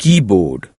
keyboard.